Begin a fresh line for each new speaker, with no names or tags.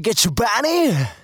get you, Bonnie.